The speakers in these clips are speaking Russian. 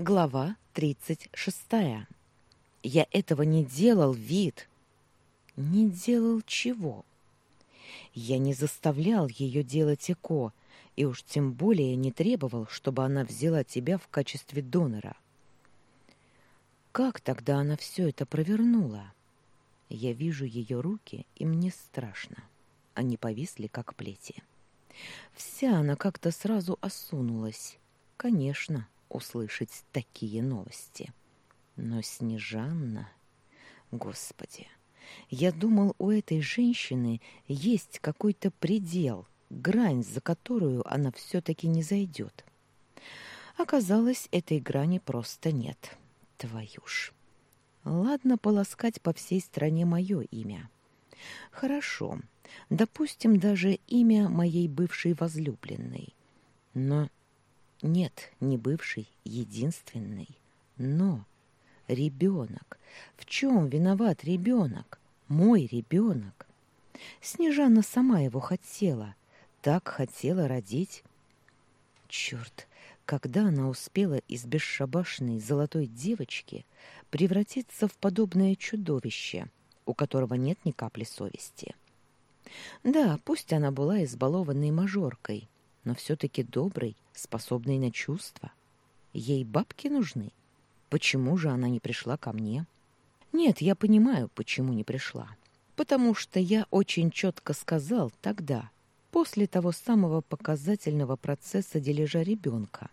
Глава тридцать шестая. Я этого не делал, вид. Не делал чего? Я не заставлял ее делать ЭКО, и уж тем более не требовал, чтобы она взяла тебя в качестве донора. Как тогда она все это провернула? Я вижу ее руки, и мне страшно. Они повисли, как плети. Вся она как-то сразу осунулась. Конечно, услышать такие новости. Но Снежанна... Господи, я думал, у этой женщины есть какой-то предел, грань, за которую она все-таки не зайдет. Оказалось, этой грани просто нет. Твою ж. Ладно полоскать по всей стране мое имя. Хорошо, допустим, даже имя моей бывшей возлюбленной. Но нет, не бывший, единственный. Но ребенок. В чем виноват ребенок? Мой ребенок. Снежана сама его хотела. Так хотела родить. Черт, когда она успела из бесшабашной золотой девочки превратиться в подобное чудовище, у которого нет ни капли совести. Да, пусть она была избалованной мажоркой, но все-таки доброй, способной на чувства. Ей бабки нужны. Почему же она не пришла ко мне? Нет, я понимаю, почему не пришла. Потому что я очень четко сказал тогда, после того самого показательного процесса дележа ребенка,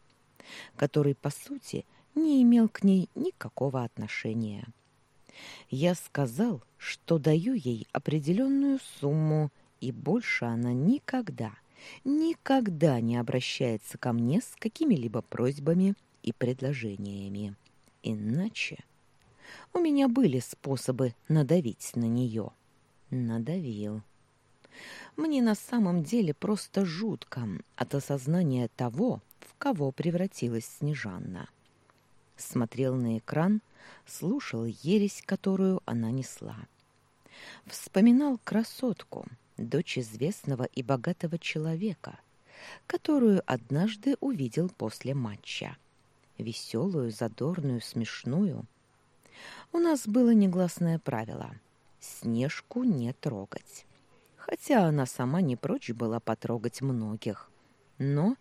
который, по сути, не имел к ней никакого отношения. Я сказал, что даю ей определенную сумму, и больше она никогда – никогда не обращается ко мне с какими-либо просьбами и предложениями. Иначе у меня были способы надавить на нее. Надавил. Мне на самом деле просто жутко от осознания того, в кого превратилась Снежанна. Смотрел на экран, слушал ересь, которую она несла. Вспоминал красотку — дочь известного и богатого человека, которую однажды увидел после матча. Веселую, задорную, смешную. У нас было негласное правило — Снежку не трогать. Хотя она сама не прочь была потрогать многих. Но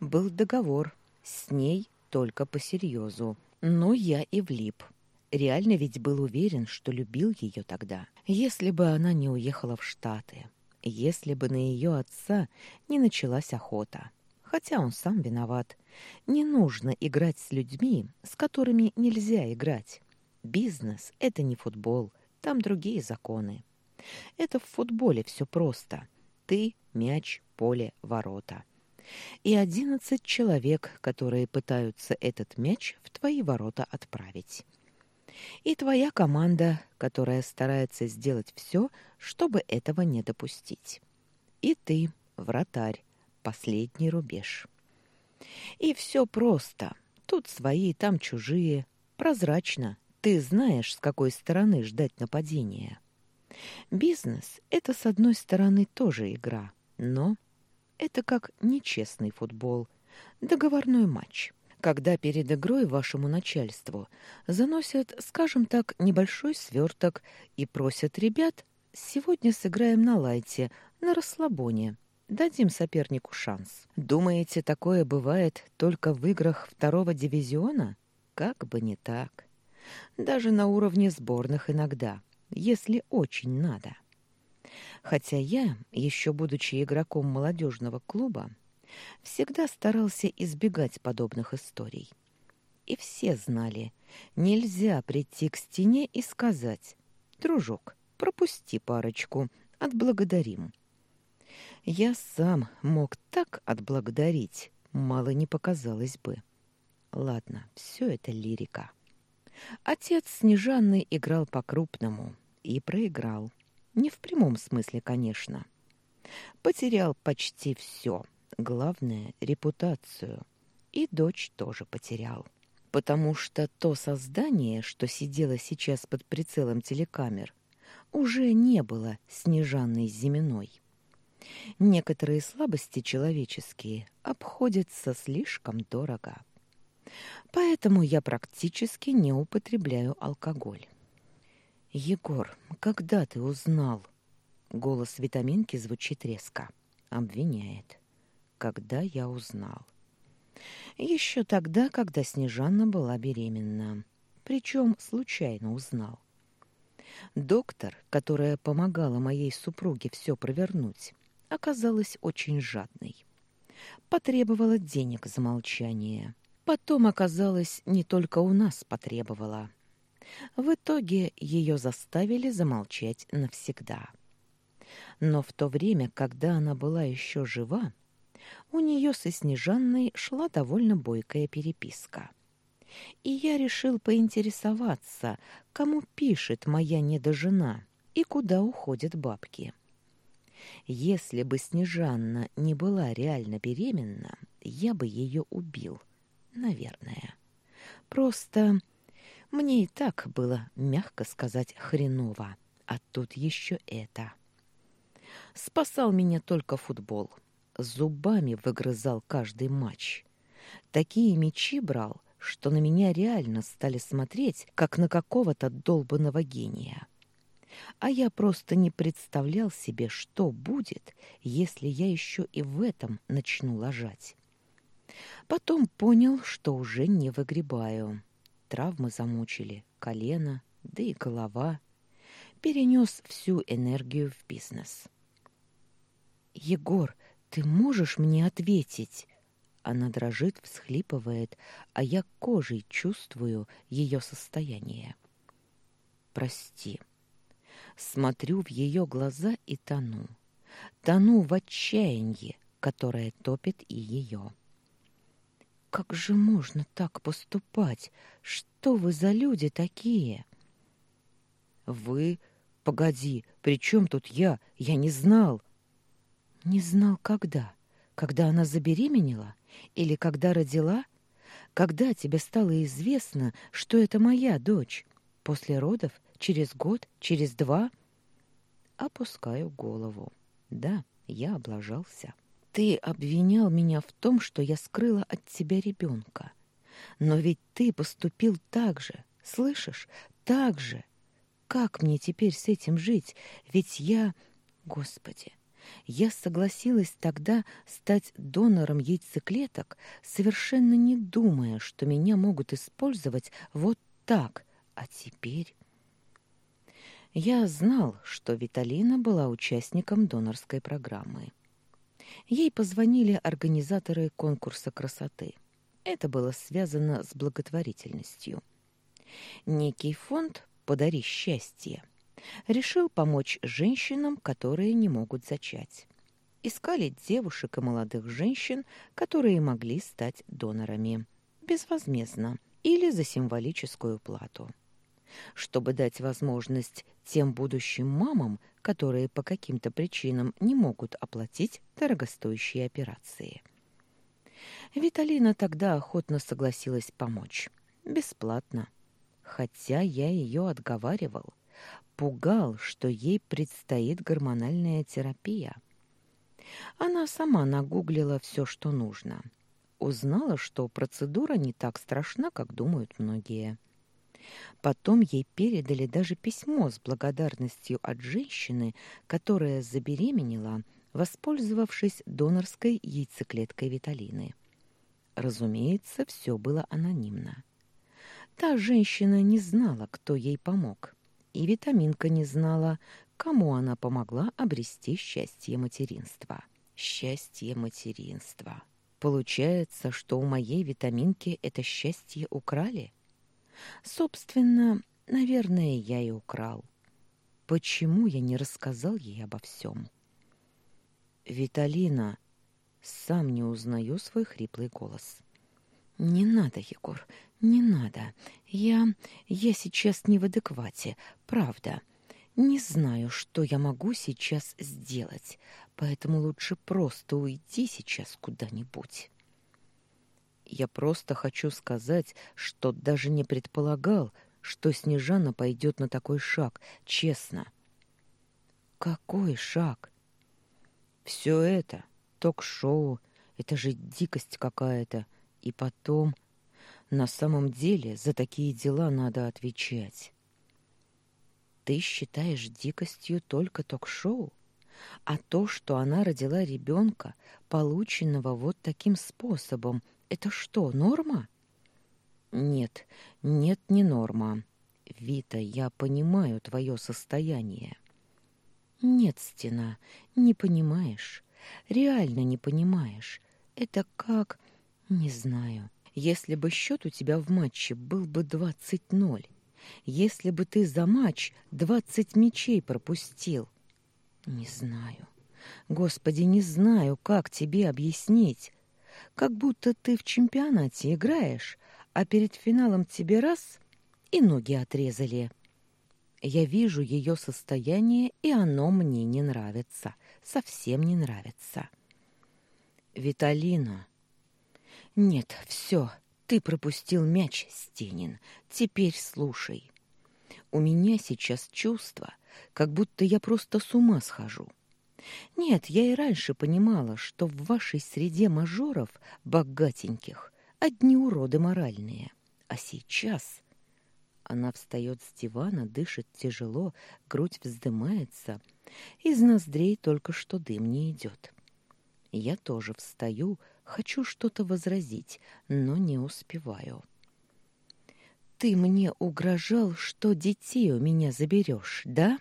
был договор с ней только по серьезу. Но я и влип. Реально ведь был уверен, что любил ее тогда. Если бы она не уехала в Штаты, если бы на ее отца не началась охота. Хотя он сам виноват. Не нужно играть с людьми, с которыми нельзя играть. Бизнес — это не футбол, там другие законы. Это в футболе все просто. Ты, мяч, поле, ворота. И одиннадцать человек, которые пытаются этот мяч в твои ворота отправить и твоя команда, которая старается сделать все, чтобы этого не допустить. И ты, вратарь, последний рубеж. И все просто. Тут свои, там чужие. Прозрачно. Ты знаешь, с какой стороны ждать нападения. Бизнес — это, с одной стороны, тоже игра, но это как нечестный футбол, договорной матч когда перед игрой вашему начальству заносят, скажем так, небольшой сверток и просят ребят «Сегодня сыграем на лайте, на расслабоне, дадим сопернику шанс». Думаете, такое бывает только в играх второго дивизиона? Как бы не так. Даже на уровне сборных иногда, если очень надо. Хотя я, еще будучи игроком молодежного клуба, всегда старался избегать подобных историй. И все знали, нельзя прийти к стене и сказать «Дружок, пропусти парочку, отблагодарим». Я сам мог так отблагодарить, мало не показалось бы. Ладно, все это лирика. Отец Снежанны играл по-крупному и проиграл. Не в прямом смысле, конечно. Потерял почти все — Главное — репутацию. И дочь тоже потерял. Потому что то создание, что сидело сейчас под прицелом телекамер, уже не было Снежанной Зиминой. Некоторые слабости человеческие обходятся слишком дорого. Поэтому я практически не употребляю алкоголь. Егор, когда ты узнал? Голос витаминки звучит резко. Обвиняет. Когда я узнал? Еще тогда, когда Снежанна была беременна. Причем случайно узнал. Доктор, которая помогала моей супруге все провернуть, оказалась очень жадной. Потребовала денег за молчание. Потом оказалось, не только у нас потребовала. В итоге ее заставили замолчать навсегда. Но в то время, когда она была еще жива, у нее со Снежанной шла довольно бойкая переписка. И я решил поинтересоваться, кому пишет моя недожена и куда уходят бабки. Если бы Снежанна не была реально беременна, я бы ее убил, наверное. Просто мне и так было, мягко сказать, хреново, а тут еще это. Спасал меня только футбол. Зубами выгрызал каждый матч. Такие мячи брал, что на меня реально стали смотреть, как на какого-то долбанного гения. А я просто не представлял себе, что будет, если я еще и в этом начну ложать. Потом понял, что уже не выгребаю. Травмы замучили, колено, да и голова. Перенес всю энергию в бизнес. «Егор, ты можешь мне ответить?» Она дрожит, всхлипывает, а я кожей чувствую ее состояние. «Прости». Смотрю в ее глаза и тону. Тону в отчаянии, которое топит и ее. «Как же можно так поступать? Что вы за люди такие?» «Вы? Погоди, при чем тут я? Я не знал!» «Не знал когда? Когда она забеременела?» Или когда родила? Когда тебе стало известно, что это моя дочь? После родов? Через год? Через два? Опускаю голову. Да, я облажался. Ты обвинял меня в том, что я скрыла от тебя ребенка. Но ведь ты поступил так же, слышишь? Так же. Как мне теперь с этим жить? Ведь я... Господи, я согласилась тогда стать донором яйцеклеток, совершенно не думая, что меня могут использовать вот так. А теперь... Я знал, что Виталина была участником донорской программы. Ей позвонили организаторы конкурса красоты. Это было связано с благотворительностью. Некий фонд «Подари счастье» решил помочь женщинам, которые не могут зачать. Искали девушек и молодых женщин, которые могли стать донорами. Безвозмездно или за символическую плату. Чтобы дать возможность тем будущим мамам, которые по каким-то причинам не могут оплатить дорогостоящие операции. Виталина тогда охотно согласилась помочь. Бесплатно. Хотя я ее отговаривал – пугал, что ей предстоит гормональная терапия. Она сама нагуглила все, что нужно. Узнала, что процедура не так страшна, как думают многие. Потом ей передали даже письмо с благодарностью от женщины, которая забеременела, воспользовавшись донорской яйцеклеткой Виталины. Разумеется, все было анонимно. Та женщина не знала, кто ей помог и витаминка не знала, кому она помогла обрести счастье материнства. Счастье материнства. Получается, что у моей витаминки это счастье украли? Собственно, наверное, я и украл. Почему я не рассказал ей обо всем? Виталина, сам не узнаю свой хриплый голос. Не надо, Егор, не надо. Я... я сейчас не в адеквате, правда. Не знаю, что я могу сейчас сделать, поэтому лучше просто уйти сейчас куда-нибудь. Я просто хочу сказать, что даже не предполагал, что Снежана пойдет на такой шаг, честно. Какой шаг? Все это, ток-шоу, это же дикость какая-то. И потом На самом деле за такие дела надо отвечать. Ты считаешь дикостью только ток-шоу? А то, что она родила ребенка, полученного вот таким способом, это что, норма? Нет, нет, не норма. Вита, я понимаю твое состояние. Нет, стена, не понимаешь. Реально не понимаешь. Это как... Не знаю. Если бы счет у тебя в матче был бы двадцать ноль, если бы ты за матч двадцать мячей пропустил. Не знаю. Господи, не знаю, как тебе объяснить. Как будто ты в чемпионате играешь, а перед финалом тебе раз и ноги отрезали. Я вижу ее состояние, и оно мне не нравится, совсем не нравится. Виталина. Нет, все, ты пропустил мяч, Стенин. Теперь слушай. У меня сейчас чувство, как будто я просто с ума схожу. Нет, я и раньше понимала, что в вашей среде мажоров, богатеньких, одни уроды моральные. А сейчас... Она встает с дивана, дышит тяжело, грудь вздымается. Из ноздрей только что дым не идет. Я тоже встаю, хочу что-то возразить, но не успеваю. Ты мне угрожал, что детей у меня заберешь, да?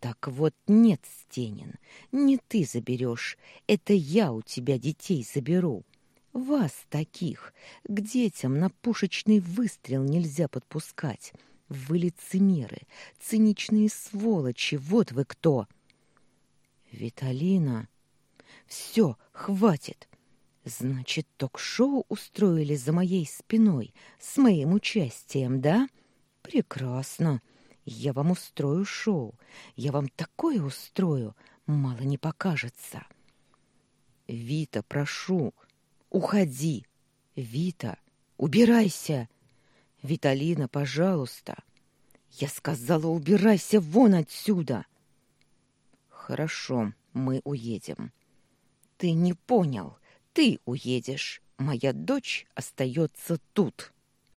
Так вот нет, Стенин, не ты заберешь, это я у тебя детей заберу. Вас таких к детям на пушечный выстрел нельзя подпускать. Вы лицемеры, циничные сволочи, вот вы кто. Виталина, все, хватит. Значит, ток-шоу устроили за моей спиной с моим участием, да? Прекрасно. Я вам устрою шоу. Я вам такое устрою, мало не покажется. Вита, прошу, Уходи. Вита, убирайся. Виталина, пожалуйста. Я сказала, убирайся вон отсюда. Хорошо, мы уедем. Ты не понял. Ты уедешь. Моя дочь остается тут.